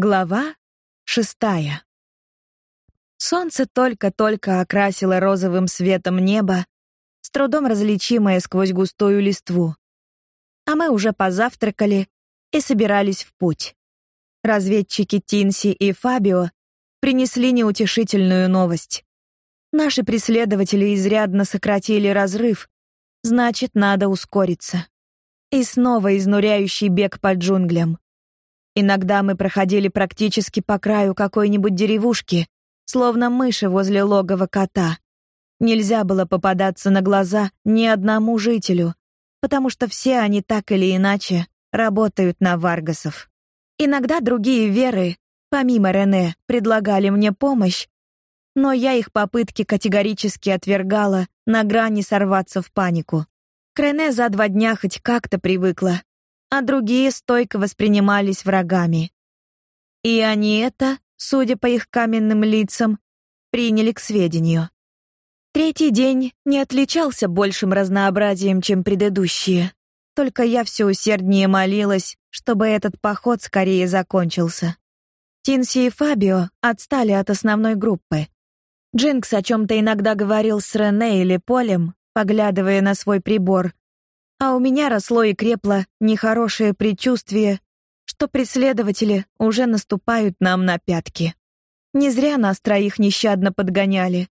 Глава шестая. Солнце только-только окрасило розовым светом небо, с трудом различимое сквозь густую листву. А мы уже позавтракали и собирались в путь. Разведчики Тинси и Фабио принесли неутешительную новость. Наши преследователи изрядно сократили разрыв, значит, надо ускориться. И снова изнуряющий бег по джунглям. Иногда мы проходили практически по краю какой-нибудь деревушки, словно мыши возле логова кота. Нельзя было попадаться на глаза ни одному жителю, потому что все они так или иначе работают на Варгасов. Иногда другие веры, помимо Рене, предлагали мне помощь, но я их попытки категорически отвергала, на грани сорваться в панику. К Рене за два дня хоть как-то привыкла, а другие стойко воспринимались врагами. И они это, судя по их каменным лицам, приняли к сведению. Третий день не отличался большим разнообразием, чем предыдущие. Только я все усерднее молилась, чтобы этот поход скорее закончился. Тинси и Фабио отстали от основной группы. Джинкс о чем то иногда говорил с Рене или Полем, поглядывая на свой прибор, а у меня росло и крепло нехорошее предчувствие, что преследователи уже наступают нам на пятки. Не зря нас троих нещадно подгоняли.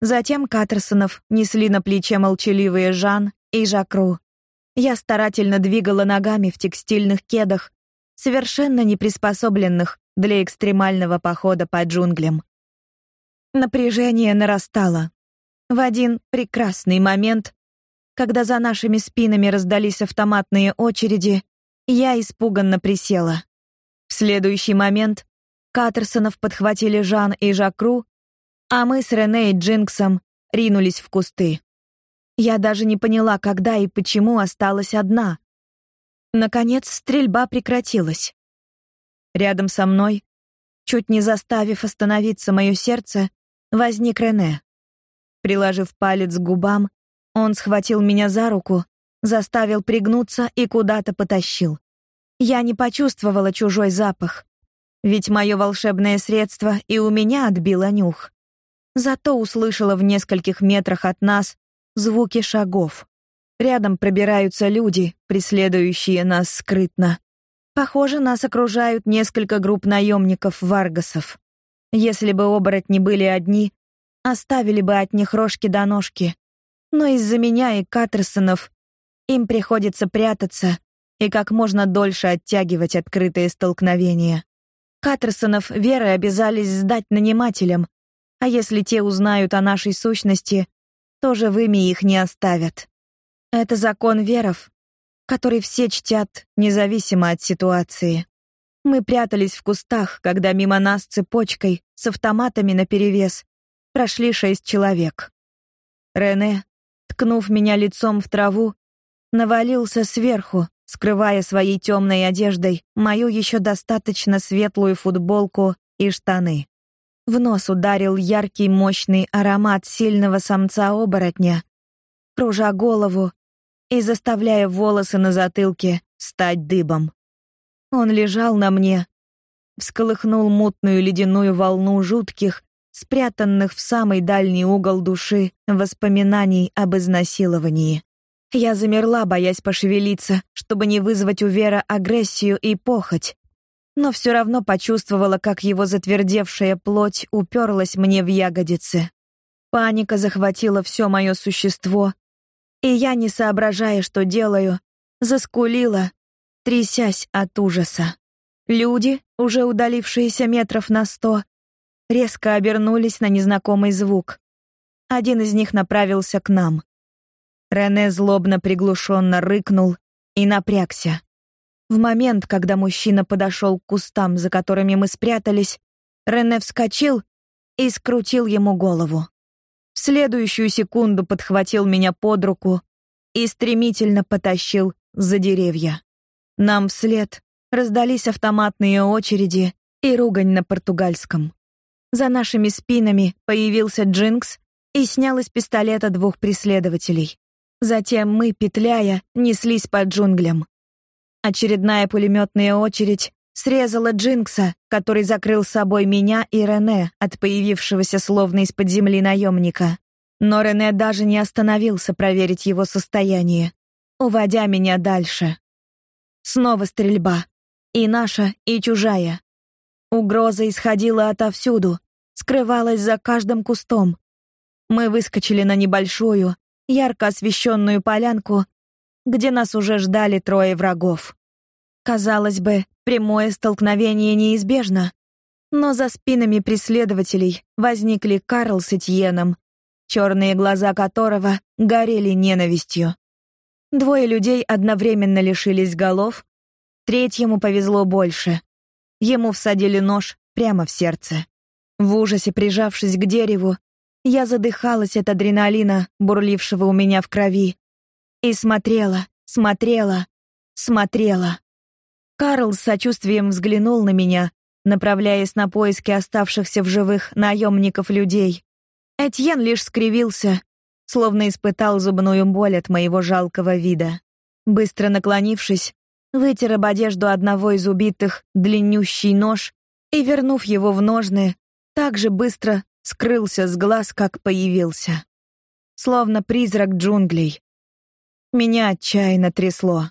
Затем Катерсонов несли на плече молчаливые Жан и Жакру. Я старательно двигала ногами в текстильных кедах, совершенно не приспособленных для экстремального похода по джунглям. Напряжение нарастало. В один прекрасный момент когда за нашими спинами раздались автоматные очереди, я испуганно присела. В следующий момент Катерсонов подхватили Жан и Жакру, а мы с Рене и Джинксом ринулись в кусты. Я даже не поняла, когда и почему осталась одна. Наконец стрельба прекратилась. Рядом со мной, чуть не заставив остановиться мое сердце, возник Рене. Приложив палец к губам, он схватил меня за руку, заставил пригнуться и куда-то потащил. Я не почувствовала чужой запах, ведь мое волшебное средство и у меня отбило нюх. Зато услышала в нескольких метрах от нас звуки шагов. Рядом пробираются люди, преследующие нас скрытно. Похоже, нас окружают несколько групп наемников Варгасов. Если бы оборотни были одни, оставили бы от них рожки до ножки, но из-за меня и Катерсонов им приходится прятаться и как можно дольше оттягивать открытые столкновения. Катерсонов верой обязались сдать нанимателям, а если те узнают о нашей сущности, то живыми их не оставят. Это закон веров, который все чтят, независимо от ситуации. Мы прятались в кустах, когда мимо нас цепочкой с автоматами наперевес прошли шесть человек. Рене, ткнув меня лицом в траву, навалился сверху, скрывая своей темной одеждой мою еще достаточно светлую футболку и штаны. В нос ударил яркий мощный аромат сильного самца-оборотня, кружа голову и заставляя волосы на затылке стать дыбом. Он лежал на мне, всколыхнул мутную ледяную волну жутких, спрятанных в самый дальний угол души воспоминаний об изнасиловании. Я замерла, боясь пошевелиться, чтобы не вызвать у Вера агрессию и похоть, но все равно почувствовала, как его затвердевшая плоть уперлась мне в ягодицы. Паника захватила все мое существо, и я, не соображая, что делаю, заскулила, трясясь от ужаса. Люди, уже удалившиеся метров на сто, резко обернулись на незнакомый звук. Один из них направился к нам. Рене злобно приглушенно рыкнул и напрягся. В момент, когда мужчина подошел к кустам, за которыми мы спрятались, Рене вскочил и скрутил ему голову. В следующую секунду подхватил меня под руку и стремительно потащил за деревья. Нам вслед раздались автоматные очереди и ругань на португальском. За нашими спинами появился Джинкс и снял из пистолета двух преследователей. Затем мы, петляя, неслись по джунглям. Очередная пулеметная очередь Срезала Джинкса, который закрыл собой меня и Рене от появившегося словно из-под земли наемника. Но Рене даже не остановился проверить его состояние, уводя меня дальше. Снова стрельба. И наша, и чужая. Угроза исходила отовсюду, скрывалась за каждым кустом. Мы выскочили на небольшую, ярко освещенную полянку, где нас уже ждали трое врагов. Казалось бы, прямое столкновение неизбежно, но за спинами преследователей возникли Карл с Этьеном, черные глаза которого горели ненавистью. Двое людей одновременно лишились голов, третьему повезло больше. Ему всадили нож прямо в сердце. В ужасе прижавшись к дереву, я задыхалась от адреналина, бурлившего у меня в крови, и смотрела, смотрела, смотрела. Карл с сочувствием взглянул на меня, направляясь на поиски оставшихся в живых наемников людей. Этьен лишь скривился, словно испытал зубную боль от моего жалкого вида. Быстро наклонившись, вытер об одежду одного из убитых длиннющий нож и, вернув его в ножны, так же быстро скрылся с глаз, как появился. Словно призрак джунглей. Меня отчаянно трясло.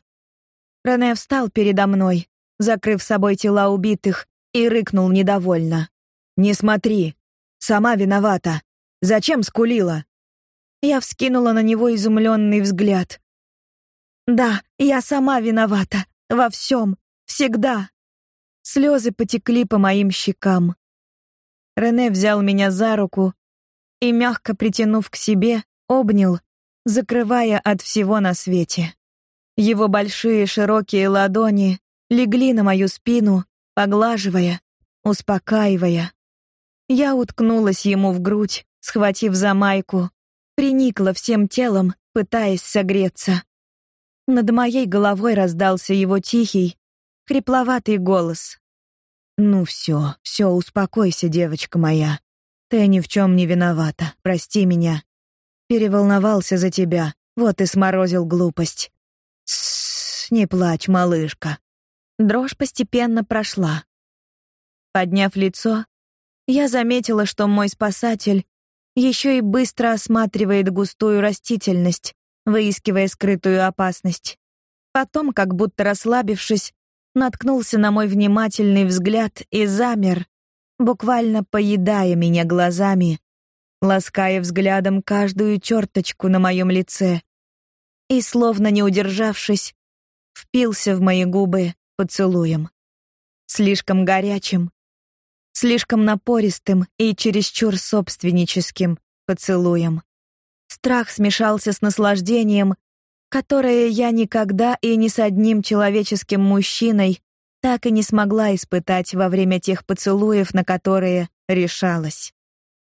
Рене встал передо мной, закрыв собой тела убитых, и рыкнул недовольно. «Не смотри! Сама виновата! Зачем скулила?» Я вскинула на него изумленный взгляд. «Да, я сама виновата. Во всем. Всегда». Слезы потекли по моим щекам. Рене взял меня за руку и, мягко притянув к себе, обнял, закрывая от всего на свете. Его большие широкие ладони легли на мою спину, поглаживая, успокаивая. Я уткнулась ему в грудь, схватив за майку, приникла всем телом, пытаясь согреться. Над моей головой раздался его тихий, хрипловатый голос. Ну все, все, успокойся, девочка моя. Ты ни в чем не виновата. Прости меня. Переволновался за тебя. Вот и сморозил глупость. Тссс, не плачь, малышка. Дрожь постепенно прошла. Подняв лицо, я заметила, что мой спасатель еще и быстро осматривает густую растительность, выискивая скрытую опасность. Потом, как будто расслабившись, наткнулся на мой внимательный взгляд и замер, буквально поедая меня глазами, лаская взглядом каждую черточку на моем лице. И словно не удержавшись, впился в мои губы поцелуем. Слишком горячим, слишком напористым и чересчур собственническим поцелуем. Страх смешался с наслаждением, которое я никогда и ни с одним человеческим мужчиной так и не смогла испытать во время тех поцелуев, на которые решалась.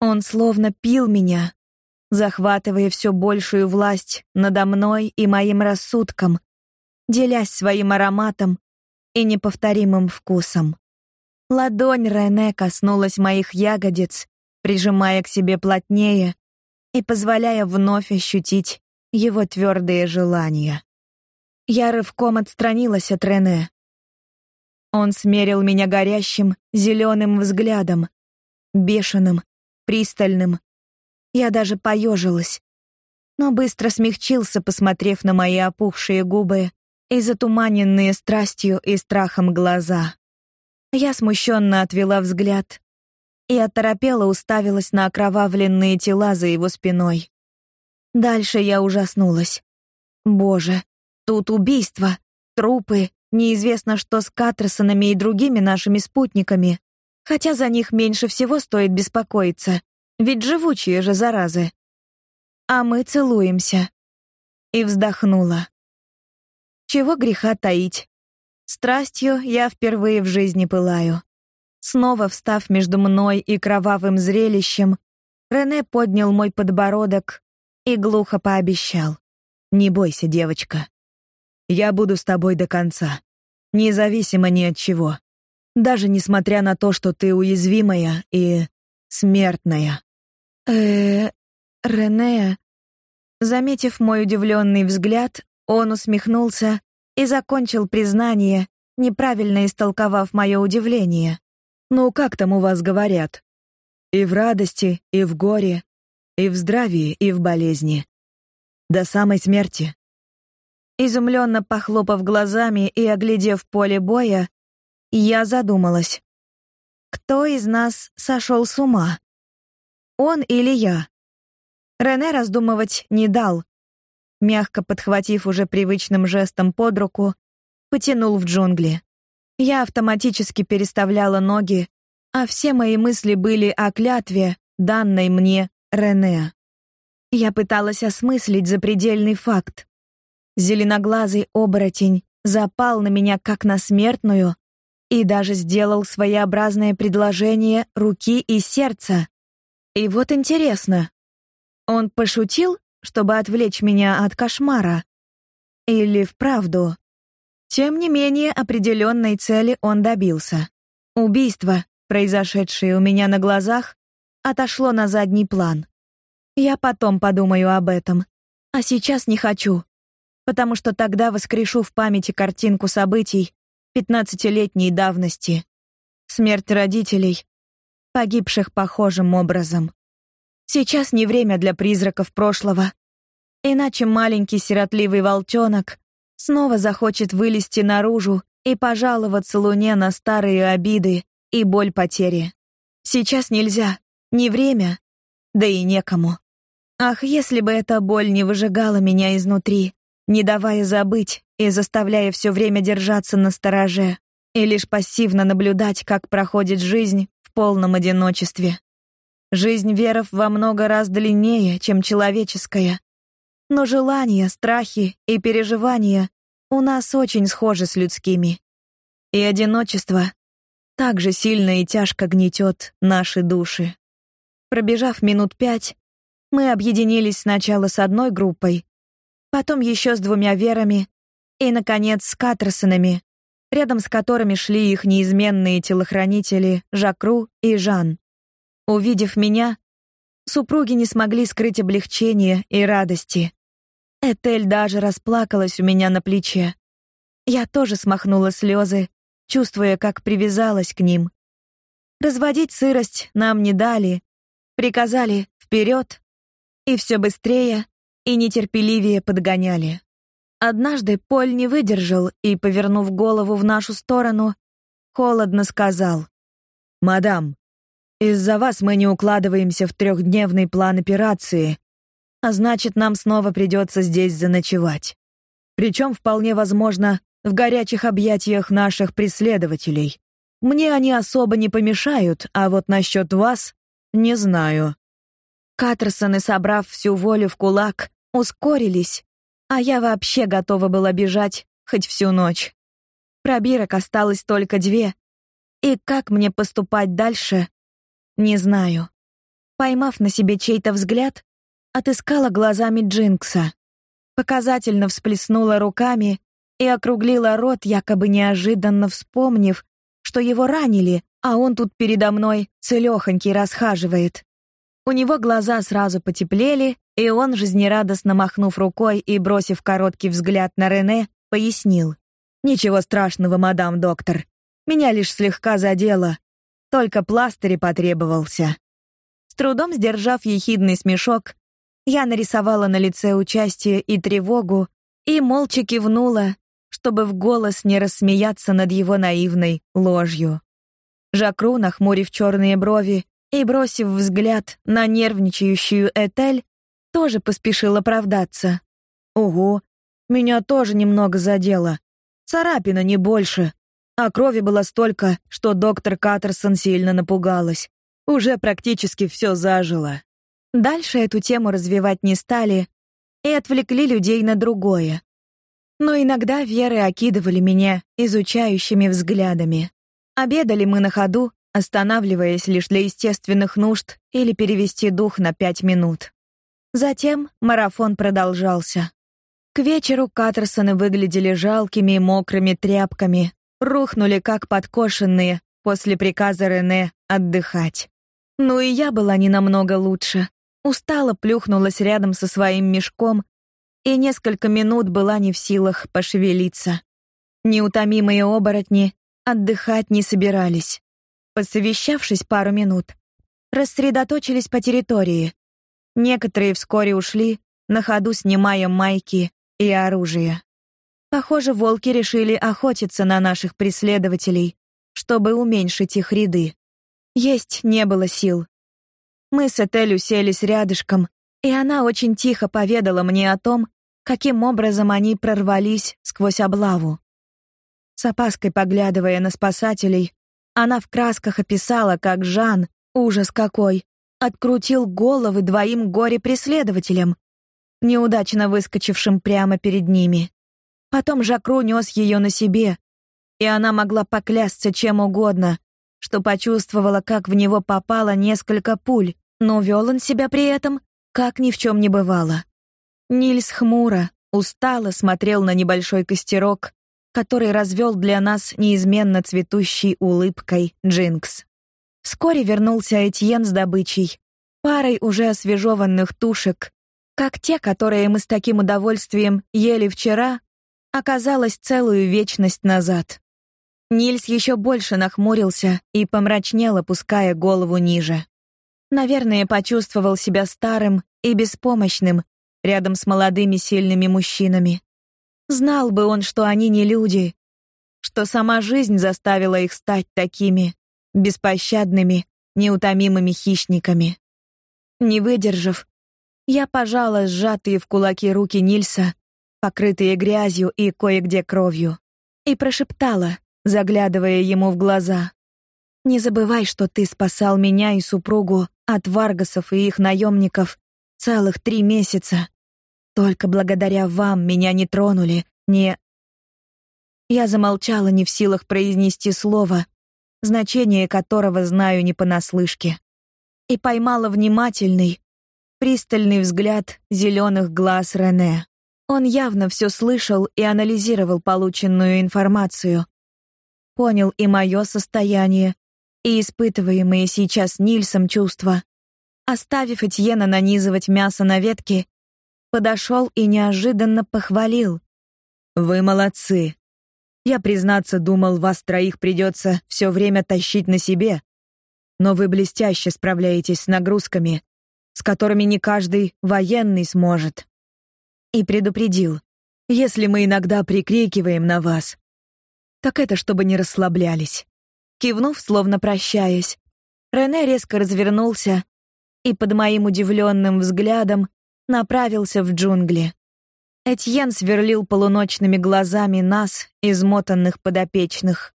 Он словно пил меня, захватывая все большую власть надо мной и моим рассудком, делясь своим ароматом и неповторимым вкусом. Ладонь Рене коснулась моих ягодиц, прижимая к себе плотнее и позволяя вновь ощутить его твердые желания. Я рывком отстранилась от Рене. Он смерил меня горящим зеленым взглядом, бешеным, пристальным. Я даже поежилась, но быстро смягчился, посмотрев на мои опухшие губы и затуманенные страстью и страхом глаза. Я смущенно отвела взгляд и оторопела уставилась на окровавленные тела за его спиной. Дальше я ужаснулась. Боже, тут убийства, трупы, неизвестно что с Катерсонами и другими нашими спутниками. Хотя за них меньше всего стоит беспокоиться, ведь живучие же заразы. А мы целуемся. И вздохнула. Чего греха таить? Страстью я впервые в жизни пылаю. Снова встав между мной и кровавым зрелищем, Рене поднял мой подбородок и глухо пообещал. «Не бойся, девочка. Я буду с тобой до конца, независимо ни от чего. Даже несмотря на то, что ты уязвимая и смертная». «Э-э, Рене...» Заметив мой удивленный взгляд, он усмехнулся и закончил признание, неправильно истолковав мое удивление. «Ну, как там у вас говорят? И в радости, и в горе, и в здравии, и в болезни. До самой смерти». Изумленно похлопав глазами и оглядев поле боя, я задумалась. Кто из нас сошел с ума? Он или я? Рене раздумывать не дал. Мягко подхватив уже привычным жестом под руку, потянул в джунгли. Я автоматически переставляла ноги, а все мои мысли были о клятве, данной мне Рене. Я пыталась осмыслить запредельный факт. Зеленоглазый оборотень запал на меня как на смертную и даже сделал своеобразное предложение руки и сердца. И вот интересно, он пошутил, чтобы отвлечь меня от кошмара? Или вправду? Тем не менее, определенной цели он добился. Убийство, произошедшее у меня на глазах, отошло на задний план. Я потом подумаю об этом, а сейчас не хочу, потому что тогда воскрешу в памяти картинку событий пятнадцатилетней давности. Смерть родителей, погибших похожим образом. Сейчас не время для призраков прошлого. Иначе маленький сиротливый волчонок снова захочет вылезти наружу и пожаловаться Луне на старые обиды и боль потери. Сейчас нельзя, не время, да и некому. Ах, если бы эта боль не выжигала меня изнутри, не давая забыть и заставляя все время держаться на стороже, и лишь пассивно наблюдать, как проходит жизнь в полном одиночестве. Жизнь веров во много раз длиннее, чем человеческая. Но желания, страхи и переживания у нас очень схожи с людскими. И одиночество так же сильно и тяжко гнетет наши души. Пробежав минут пять, мы объединились сначала с одной группой, потом еще с двумя верами и, наконец, с Катерсонами, рядом с которыми шли их неизменные телохранители Жакру и Жан. Увидев меня, супруги не смогли скрыть облегчения и радости. Этель даже расплакалась у меня на плече. Я тоже смахнула слезы, чувствуя, как привязалась к ним. Разводить сырость нам не дали, приказали вперед, и все быстрее и нетерпеливее подгоняли. Однажды Поль не выдержал и, повернув голову в нашу сторону, холодно сказал: "Мадам, из-за вас мы не укладываемся в трехдневный план операции, а значит, нам снова придется здесь заночевать. Причем вполне возможно в горячих объятиях наших преследователей. Мне они особо не помешают, а вот насчет вас не знаю. Катерсоны, собрав всю волю в кулак, ускорились, а я вообще готова была бежать хоть всю ночь. Пробирок осталось только две, и как мне поступать дальше, не знаю. Поймав на себе чей-то взгляд, отыскала глазами Джинкса. Показательно всплеснула руками и округлила рот, якобы неожиданно вспомнив, что его ранили, а он тут передо мной целёхонький расхаживает. У него глаза сразу потеплели, и он, жизнерадостно махнув рукой и бросив короткий взгляд на Рене, пояснил. «Ничего страшного, мадам доктор. Меня лишь слегка задело. Только пластырь потребовался. С трудом сдержав ехидный смешок, я нарисовала на лице участие и тревогу и молча кивнула, чтобы в голос не рассмеяться над его наивной ложью. Жакру, нахмурив черные брови и бросив взгляд на нервничающую Этель, тоже поспешил оправдаться. Ого, меня тоже немного задело. Царапина не больше а крови было столько, что доктор Каттерсон сильно напугалась. Уже практически все зажило. Дальше эту тему развивать не стали и отвлекли людей на другое. Но иногда Веры окидывали меня изучающими взглядами. Обедали мы на ходу, останавливаясь лишь для естественных нужд или перевести дух на пять минут. Затем марафон продолжался. К вечеру Каттерсоны выглядели жалкими и мокрыми тряпками, рухнули как подкошенные после приказа Рене отдыхать. Ну и я была не намного лучше. Устала плюхнулась рядом со своим мешком и несколько минут была не в силах пошевелиться. Неутомимые оборотни отдыхать не собирались. Посовещавшись пару минут, рассредоточились по территории. Некоторые вскоре ушли, на ходу снимая майки и оружие. Похоже, волки решили охотиться на наших преследователей, чтобы уменьшить их ряды. Есть не было сил. Мы с Этель уселись рядышком, и она очень тихо поведала мне о том, каким образом они прорвались сквозь облаву. С опаской поглядывая на спасателей, она в красках описала, как Жан, ужас какой, открутил головы двоим горе-преследователям, неудачно выскочившим прямо перед ними. Потом Жакру нес ее на себе, и она могла поклясться чем угодно, что почувствовала, как в него попало несколько пуль, но вел он себя при этом, как ни в чем не бывало. Нильс хмуро, устало смотрел на небольшой костерок, который развел для нас неизменно цветущей улыбкой Джинкс. Вскоре вернулся Этьен с добычей, парой уже освежеванных тушек, как те, которые мы с таким удовольствием ели вчера, оказалось целую вечность назад. Нильс еще больше нахмурился и помрачнел, опуская голову ниже. Наверное, почувствовал себя старым и беспомощным рядом с молодыми сильными мужчинами. Знал бы он, что они не люди, что сама жизнь заставила их стать такими беспощадными, неутомимыми хищниками. Не выдержав, я пожала сжатые в кулаки руки Нильса, покрытые грязью и кое-где кровью, и прошептала, заглядывая ему в глаза: "Не забывай, что ты спасал меня и супругу от варгасов и их наемников целых три месяца. Только благодаря вам меня не тронули, не Я замолчала, не в силах произнести слово, значение которого знаю не понаслышке, и поймала внимательный, пристальный взгляд зеленых глаз Рене. Он явно все слышал и анализировал полученную информацию. Понял и мое состояние, и испытываемые сейчас Нильсом чувства. Оставив Этьена нанизывать мясо на ветки, подошел и неожиданно похвалил. «Вы молодцы. Я, признаться, думал, вас троих придется все время тащить на себе, но вы блестяще справляетесь с нагрузками, с которыми не каждый военный сможет и предупредил: "Если мы иногда прикрикиваем на вас, так это чтобы не расслаблялись". Кивнув, словно прощаясь, Рене резко развернулся и под моим удивленным взглядом направился в джунгли. Этьен сверлил полуночными глазами нас, измотанных подопечных.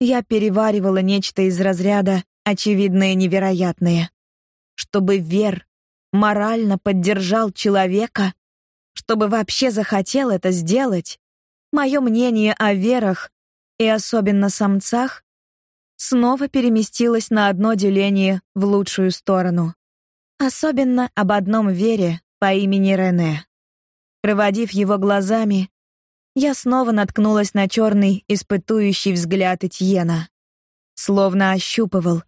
Я переваривала нечто из разряда очевидное невероятное. Чтобы Вер морально поддержал человека, чтобы вообще захотел это сделать, мое мнение о верах и особенно самцах снова переместилось на одно деление в лучшую сторону. Особенно об одном вере по имени Рене. Проводив его глазами, я снова наткнулась на черный испытующий взгляд Этьена. Словно ощупывал,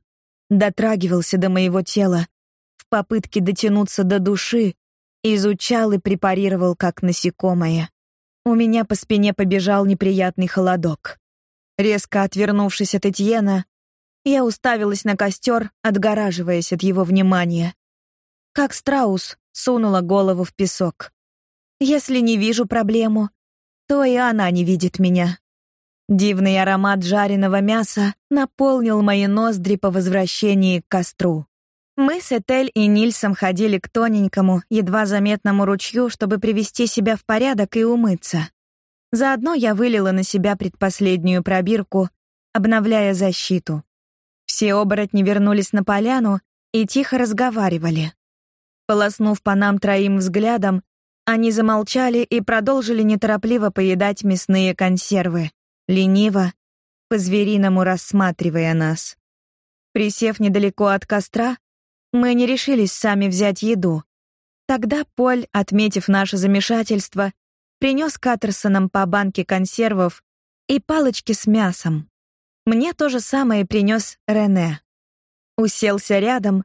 дотрагивался до моего тела в попытке дотянуться до души изучал и препарировал как насекомое. У меня по спине побежал неприятный холодок. Резко отвернувшись от Этьена, я уставилась на костер, отгораживаясь от его внимания. Как страус сунула голову в песок. Если не вижу проблему, то и она не видит меня. Дивный аромат жареного мяса наполнил мои ноздри по возвращении к костру. Мы с Этель и Нильсом ходили к тоненькому, едва заметному ручью, чтобы привести себя в порядок и умыться. Заодно я вылила на себя предпоследнюю пробирку, обновляя защиту. Все оборотни вернулись на поляну и тихо разговаривали. Полоснув по нам троим взглядом, они замолчали и продолжили неторопливо поедать мясные консервы, лениво, по-звериному рассматривая нас. Присев недалеко от костра, мы не решились сами взять еду. Тогда Поль, отметив наше замешательство, принес Каттерсонам по банке консервов и палочки с мясом. Мне то же самое принес Рене. Уселся рядом,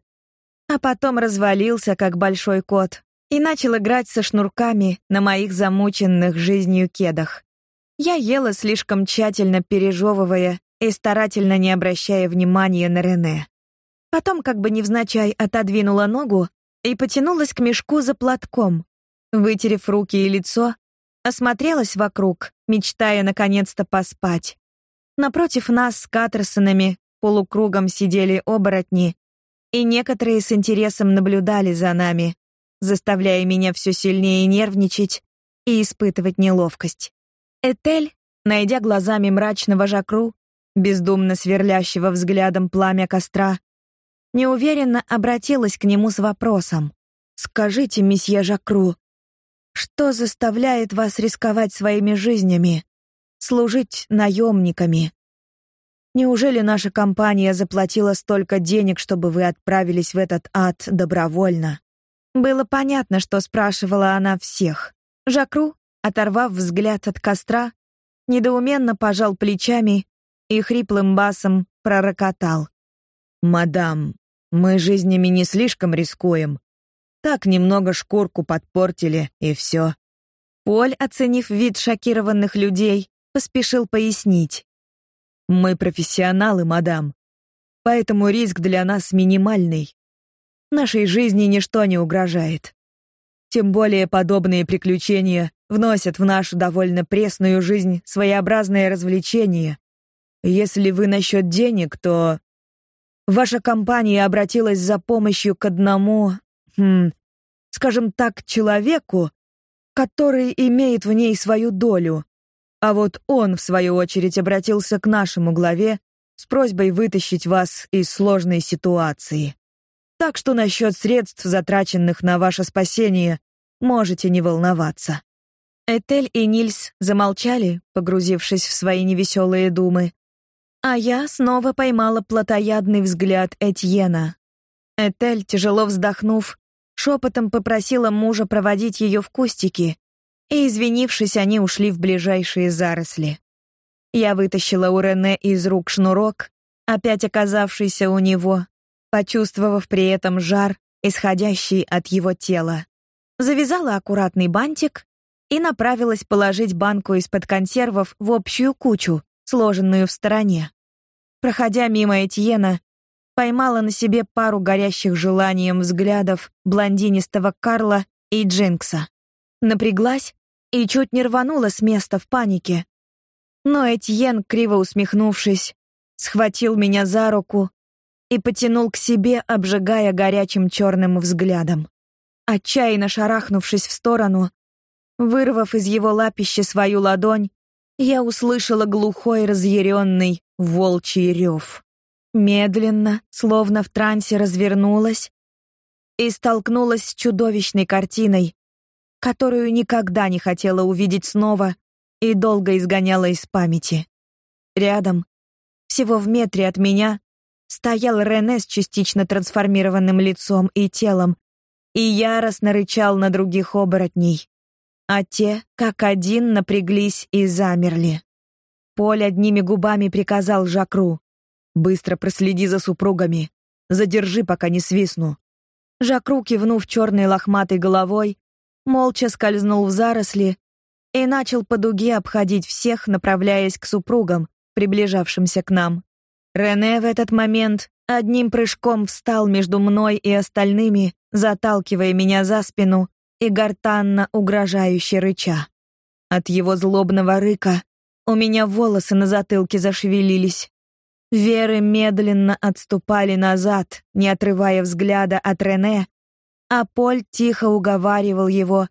а потом развалился, как большой кот, и начал играть со шнурками на моих замученных жизнью кедах. Я ела слишком тщательно, пережевывая и старательно не обращая внимания на Рене. Потом, как бы невзначай, отодвинула ногу и потянулась к мешку за платком. Вытерев руки и лицо, осмотрелась вокруг, мечтая наконец-то поспать. Напротив нас с Катерсонами полукругом сидели оборотни, и некоторые с интересом наблюдали за нами, заставляя меня все сильнее нервничать и испытывать неловкость. Этель, найдя глазами мрачного Жакру, бездумно сверлящего взглядом пламя костра, неуверенно обратилась к нему с вопросом: "Скажите, месье Жакру, что заставляет вас рисковать своими жизнями, служить наемниками? Неужели наша компания заплатила столько денег, чтобы вы отправились в этот ад добровольно?" Было понятно, что спрашивала она всех. Жакру, оторвав взгляд от костра, недоуменно пожал плечами и хриплым басом пророкотал: "Мадам, мы жизнями не слишком рискуем. Так немного шкурку подпортили, и все. Поль, оценив вид шокированных людей, поспешил пояснить. «Мы профессионалы, мадам, поэтому риск для нас минимальный. Нашей жизни ничто не угрожает. Тем более подобные приключения вносят в нашу довольно пресную жизнь своеобразное развлечение. Если вы насчет денег, то Ваша компания обратилась за помощью к одному, хм, скажем так, человеку, который имеет в ней свою долю. А вот он в свою очередь обратился к нашему главе с просьбой вытащить вас из сложной ситуации. Так что насчет средств, затраченных на ваше спасение, можете не волноваться. Этель и Нильс замолчали, погрузившись в свои невеселые думы. А я снова поймала плотоядный взгляд Этьена. Этель, тяжело вздохнув, шепотом попросила мужа проводить ее в кустики, и, извинившись, они ушли в ближайшие заросли. Я вытащила у Рене из рук шнурок, опять оказавшийся у него, почувствовав при этом жар, исходящий от его тела. Завязала аккуратный бантик и направилась положить банку из-под консервов в общую кучу, сложенную в стороне. Проходя мимо Этьена, поймала на себе пару горящих желанием взглядов блондинистого Карла и Джинкса. Напряглась и чуть не рванула с места в панике. Но Этьен, криво усмехнувшись, схватил меня за руку и потянул к себе, обжигая горячим черным взглядом. Отчаянно шарахнувшись в сторону, вырвав из его лапища свою ладонь, я услышала глухой разъяренный волчий рев. Медленно, словно в трансе развернулась и столкнулась с чудовищной картиной, которую никогда не хотела увидеть снова и долго изгоняла из памяти. Рядом, всего в метре от меня, стоял Рене с частично трансформированным лицом и телом и яростно рычал на других оборотней, а те, как один, напряглись и замерли. Поль одними губами приказал Жакру: "Быстро проследи за супругами, задержи, пока не свистну". Жакру, кивнув черной лохматой головой, молча скользнул в заросли и начал по дуге обходить всех, направляясь к супругам, приближавшимся к нам. Рене в этот момент одним прыжком встал между мной и остальными, заталкивая меня за спину и гортанно угрожающе рыча. От его злобного рыка у меня волосы на затылке зашевелились. Веры медленно отступали назад, не отрывая взгляда от Рене, а Поль тихо уговаривал его,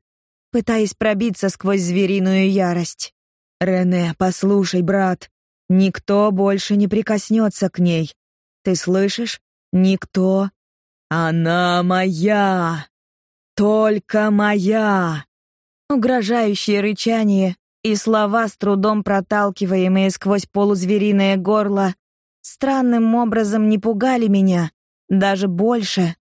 пытаясь пробиться сквозь звериную ярость. «Рене, послушай, брат, никто больше не прикоснется к ней. Ты слышишь? Никто. Она моя! Только моя!» Угрожающее рычание и слова, с трудом проталкиваемые сквозь полузвериное горло, странным образом не пугали меня, даже больше.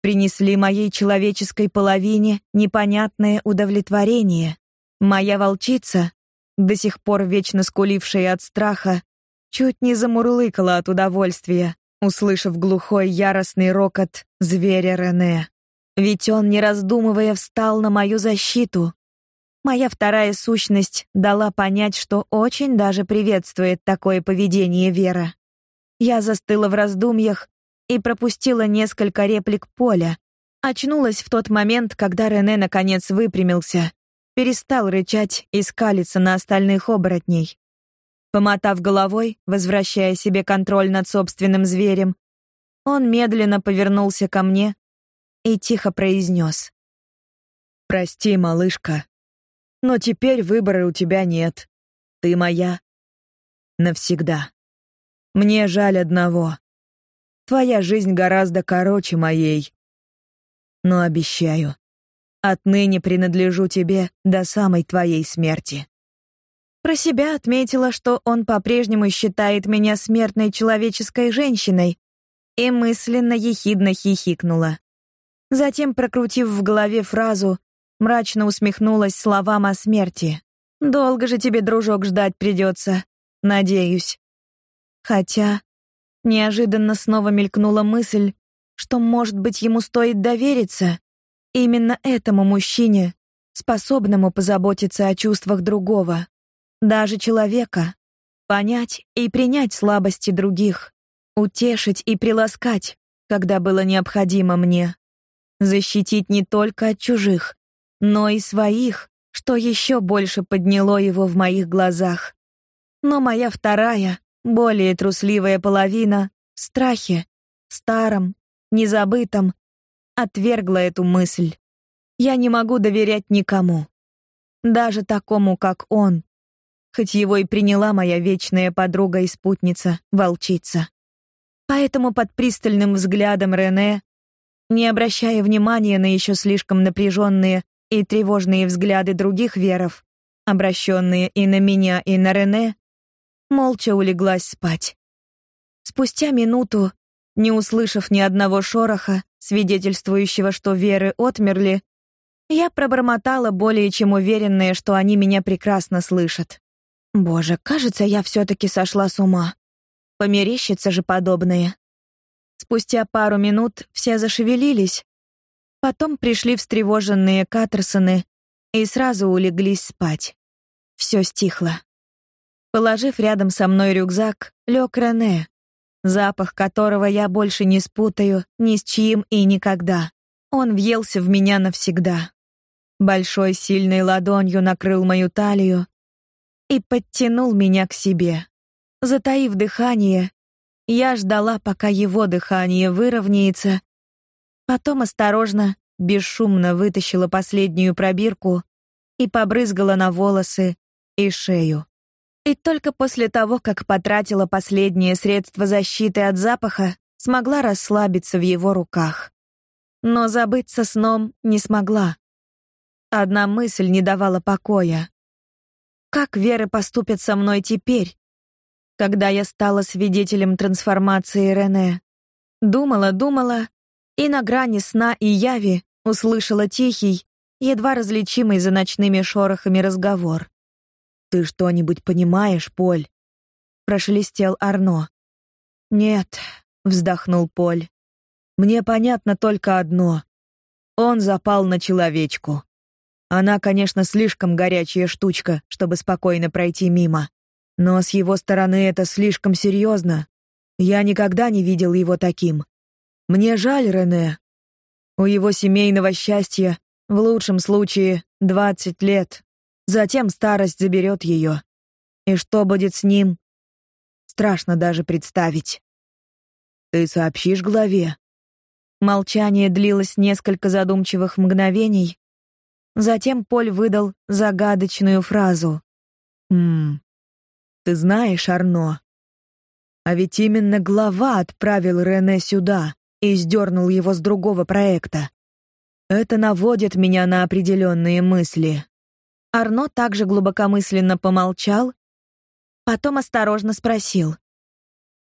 Принесли моей человеческой половине непонятное удовлетворение. Моя волчица, до сих пор вечно скулившая от страха, чуть не замурлыкала от удовольствия, услышав глухой яростный рокот зверя Рене. Ведь он, не раздумывая, встал на мою защиту, Моя вторая сущность дала понять, что очень даже приветствует такое поведение Вера. Я застыла в раздумьях и пропустила несколько реплик Поля. Очнулась в тот момент, когда Рене наконец выпрямился, перестал рычать и скалиться на остальных оборотней. Помотав головой, возвращая себе контроль над собственным зверем, он медленно повернулся ко мне и тихо произнес. «Прости, малышка, но теперь выбора у тебя нет. Ты моя. Навсегда. Мне жаль одного. Твоя жизнь гораздо короче моей. Но обещаю, отныне принадлежу тебе до самой твоей смерти. Про себя отметила, что он по-прежнему считает меня смертной человеческой женщиной, и мысленно ехидно хихикнула. Затем, прокрутив в голове фразу, мрачно усмехнулась словам о смерти. Долго же тебе, дружок, ждать придется, надеюсь. Хотя неожиданно снова мелькнула мысль, что, может быть, ему стоит довериться именно этому мужчине, способному позаботиться о чувствах другого даже человека, понять и принять слабости других, утешить и приласкать, когда было необходимо мне, защитить не только от чужих, но и своих, что еще больше подняло его в моих глазах. Но моя вторая, более трусливая половина, в страхе, старом, незабытом, отвергла эту мысль. Я не могу доверять никому, даже такому, как он, хоть его и приняла моя вечная подруга и спутница, волчица. Поэтому под пристальным взглядом Рене, не обращая внимания на еще слишком напряженные и тревожные взгляды других веров, обращенные и на меня, и на Рене, молча улеглась спать. Спустя минуту, не услышав ни одного шороха, свидетельствующего, что веры отмерли, я пробормотала более чем уверенная, что они меня прекрасно слышат. Боже, кажется, я все таки сошла с ума. Померещится же подобное. Спустя пару минут все зашевелились. Потом пришли встревоженные Катерсоны и сразу улеглись спать. Все стихло. Положив рядом со мной рюкзак, лег Рене, запах которого я больше не спутаю ни с чьим и никогда. Он въелся в меня навсегда. Большой сильной ладонью накрыл мою талию, и подтянул меня к себе. Затаив дыхание, я ждала, пока его дыхание выровняется, потом осторожно, бесшумно вытащила последнюю пробирку и побрызгала на волосы и шею. И только после того, как потратила последнее средство защиты от запаха, смогла расслабиться в его руках. Но забыться сном не смогла. Одна мысль не давала покоя. Как Вера поступит со мной теперь, когда я стала свидетелем трансформации Рене? Думала, думала, и на грани сна и яви услышала тихий, едва различимый за ночными шорохами разговор. Ты что-нибудь понимаешь, Поль? прошелестел Арно. Нет, вздохнул Поль. Мне понятно только одно. Он запал на человечку. Она, конечно, слишком горячая штучка, чтобы спокойно пройти мимо. Но с его стороны это слишком серьезно. Я никогда не видел его таким. Мне жаль Рене. У его семейного счастья в лучшем случае 20 лет. Затем старость заберет ее. И что будет с ним? Страшно даже представить. Ты сообщишь главе. Молчание длилось несколько задумчивых мгновений, Затем Поль выдал загадочную фразу. «Хм, ты знаешь, Арно, а ведь именно глава отправил Рене сюда и сдернул его с другого проекта. Это наводит меня на определенные мысли». Арно также глубокомысленно помолчал, потом осторожно спросил.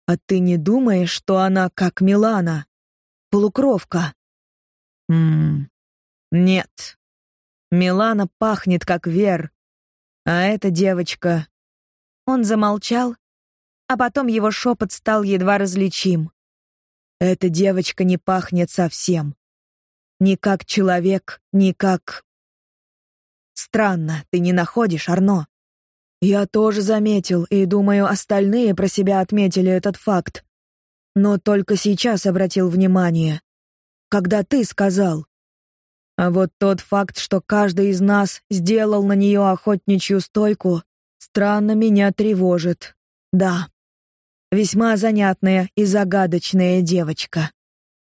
«А ты не думаешь, что она как Милана? Полукровка?» «Ммм, нет. Милана пахнет как Вер, а эта девочка... Он замолчал, а потом его шепот стал едва различим. Эта девочка не пахнет совсем. Ни как человек, ни как... Странно, ты не находишь, Арно? Я тоже заметил, и думаю, остальные про себя отметили этот факт. Но только сейчас обратил внимание, когда ты сказал. А вот тот факт, что каждый из нас сделал на нее охотничью стойку, странно меня тревожит. Да. Весьма занятная и загадочная девочка.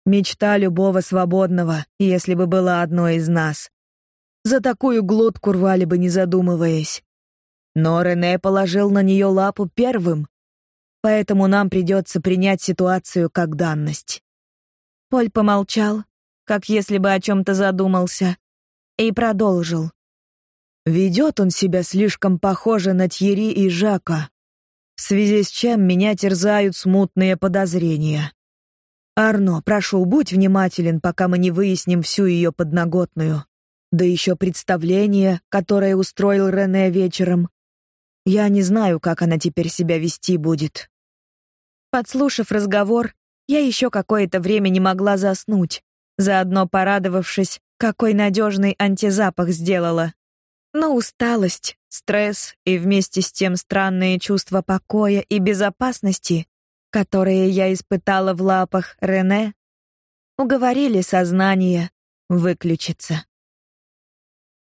Мечта любого свободного, если бы была одной из нас. За такую глотку рвали бы, не задумываясь. Но Рене положил на нее лапу первым, поэтому нам придется принять ситуацию как данность. Поль помолчал, как если бы о чем-то задумался, и продолжил. Ведет он себя слишком похоже на Тьери и Жака, в связи с чем меня терзают смутные подозрения. Арно, прошу, будь внимателен, пока мы не выясним всю ее подноготную. Да еще представление, которое устроил Рене вечером. Я не знаю, как она теперь себя вести будет. Подслушав разговор, я еще какое-то время не могла заснуть, заодно порадовавшись, какой надежный антизапах сделала. Но усталость, стресс и вместе с тем странные чувства покоя и безопасности, которые я испытала в лапах Рене, уговорили сознание выключиться.